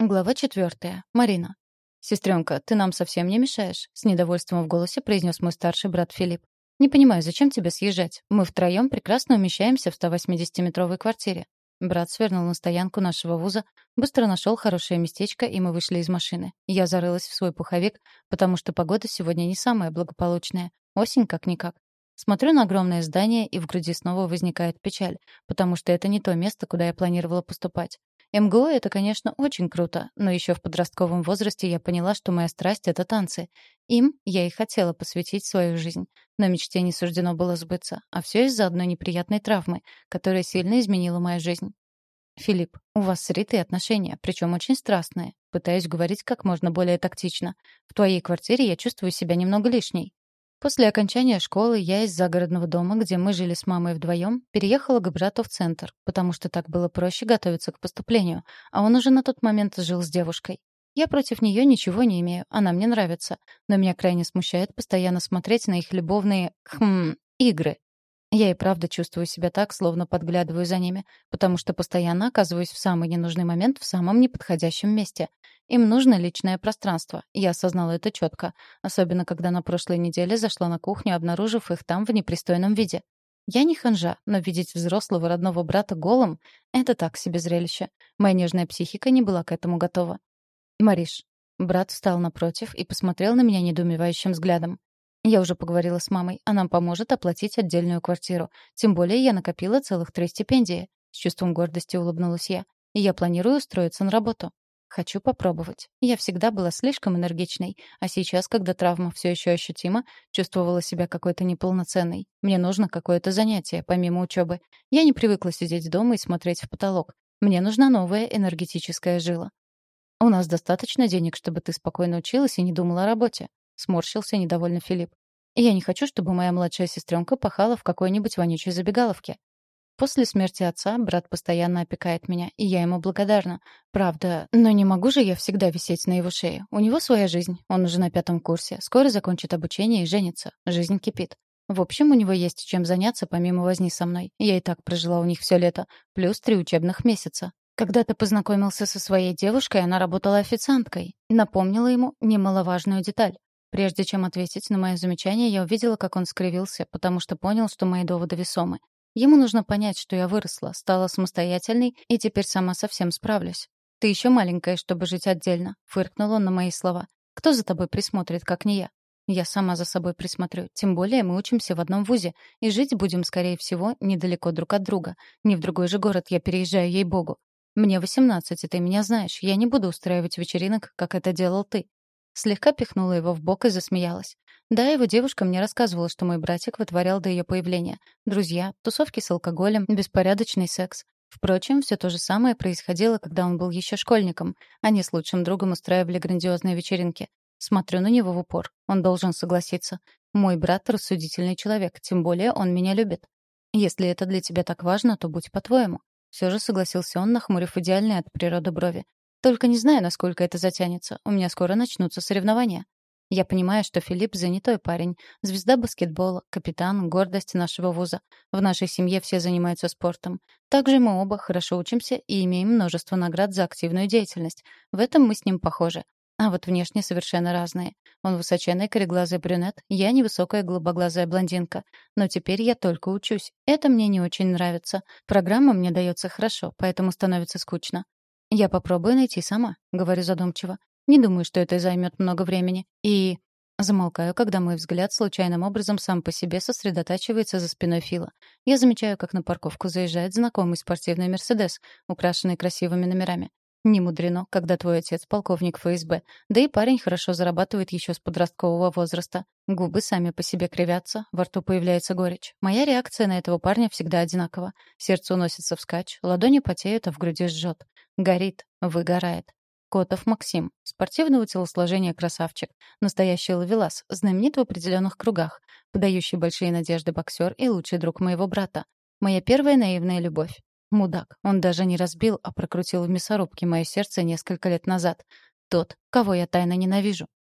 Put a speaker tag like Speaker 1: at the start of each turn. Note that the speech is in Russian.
Speaker 1: Глава четвертая. Марина. «Сестренка, ты нам совсем не мешаешь», — с недовольством в голосе произнес мой старший брат Филипп. «Не понимаю, зачем тебе съезжать? Мы втроем прекрасно умещаемся в 180-метровой квартире». Брат свернул на стоянку нашего вуза, быстро нашел хорошее местечко, и мы вышли из машины. Я зарылась в свой пуховик, потому что погода сегодня не самая благополучная. Осень как-никак. Смотрю на огромное здание, и в груди снова возникает печаль, потому что это не то место, куда я планировала поступать. МГУ — это, конечно, очень круто, но еще в подростковом возрасте я поняла, что моя страсть — это танцы. Им я и хотела посвятить свою жизнь. Но мечте не суждено было сбыться, а все из-за одной неприятной травмы, которая сильно изменила мою жизнь. «Филипп, у вас с Ритой отношения, причем очень страстные. Пытаюсь говорить как можно более тактично. В твоей квартире я чувствую себя немного лишней. После окончания школы я из загородного дома, где мы жили с мамой вдвоем, переехала к брату в центр, потому что так было проще готовиться к поступлению, а он уже на тот момент жил с девушкой. Я против нее ничего не имею, она мне нравится, но меня крайне смущает постоянно смотреть на их любовные, хм, игры. Я и правда чувствую себя так, словно подглядываю за ними, потому что постоянно оказываюсь в самый ненужный момент в самом неподходящем месте. Им нужно личное пространство. Я осознала это четко, особенно когда на прошлой неделе зашла на кухню, обнаружив их там в непристойном виде. Я не ханжа, но видеть взрослого родного брата голым — это так себе зрелище. Моя нежная психика не была к этому готова. «Мариш». Брат встал напротив и посмотрел на меня недоумевающим взглядом. Я уже поговорила с мамой. Она поможет оплатить отдельную квартиру. Тем более я накопила целых три стипендии. С чувством гордости улыбнулась я. И я планирую устроиться на работу. Хочу попробовать. Я всегда была слишком энергичной, а сейчас, когда травма все еще ощутима, чувствовала себя какой-то неполноценной. Мне нужно какое-то занятие, помимо учебы. Я не привыкла сидеть дома и смотреть в потолок. Мне нужна новая энергетическая жила. У нас достаточно денег, чтобы ты спокойно училась и не думала о работе. Сморщился недовольно Филипп. Я не хочу, чтобы моя младшая сестренка пахала в какой-нибудь вонючей забегаловке. После смерти отца брат постоянно опекает меня, и я ему благодарна. Правда, но не могу же я всегда висеть на его шее. У него своя жизнь, он уже на пятом курсе, скоро закончит обучение и женится. Жизнь кипит. В общем, у него есть чем заняться помимо возни со мной. Я и так прожила у них все лето, плюс три учебных месяца. Когда ты познакомился со своей девушкой, она работала официанткой. Напомнила ему немаловажную деталь. Прежде чем ответить на мое замечание, я увидела, как он скривился, потому что понял, что мои доводы весомы. Ему нужно понять, что я выросла, стала самостоятельной и теперь сама совсем справлюсь. «Ты еще маленькая, чтобы жить отдельно», — фыркнул он на мои слова. «Кто за тобой присмотрит, как не я?» «Я сама за собой присмотрю. Тем более мы учимся в одном вузе, и жить будем, скорее всего, недалеко друг от друга. Не в другой же город я переезжаю, ей-богу. Мне восемнадцать, и ты меня знаешь. Я не буду устраивать вечеринок, как это делал ты. Слегка пихнула его в бок и засмеялась. Да, его девушка мне рассказывала, что мой братик вытворял до ее появления. Друзья, тусовки с алкоголем, беспорядочный секс. Впрочем, все то же самое происходило, когда он был еще школьником. Они с лучшим другом устраивали грандиозные вечеринки. Смотрю на него в упор. Он должен согласиться. Мой брат — рассудительный человек, тем более он меня любит. Если это для тебя так важно, то будь по-твоему. Все же согласился он, нахмурив идеальные от природы брови. Только не знаю, насколько это затянется. У меня скоро начнутся соревнования. Я понимаю, что Филипп занятой парень, звезда баскетбола, капитан, гордость нашего вуза. В нашей семье все занимаются спортом. Также мы оба хорошо учимся и имеем множество наград за активную деятельность. В этом мы с ним похожи. А вот внешне совершенно разные. Он высоченный кореглазый брюнет, я невысокая голубоглазая блондинка. Но теперь я только учусь. Это мне не очень нравится. Программа мне дается хорошо, поэтому становится скучно. «Я попробую найти сама», — говорю задумчиво. «Не думаю, что это займет много времени. И...» Замолкаю, когда мой взгляд случайным образом сам по себе сосредотачивается за спиной Фила. Я замечаю, как на парковку заезжает знакомый спортивный «Мерседес», украшенный красивыми номерами. Не мудрено, когда твой отец полковник ФСБ. Да и парень хорошо зарабатывает еще с подросткового возраста. Губы сами по себе кривятся, во рту появляется горечь. Моя реакция на этого парня всегда одинакова. Сердце уносится вскачь, ладони потеют, а в груди жжет. Горит, выгорает. Котов Максим. Спортивного телосложения красавчик. Настоящий ловелас, знаменит в определенных кругах. Подающий большие надежды боксер и лучший друг моего брата. Моя первая наивная любовь. Мудак. Он даже не разбил, а прокрутил в мясорубке мое сердце несколько лет назад. Тот, кого я тайно ненавижу.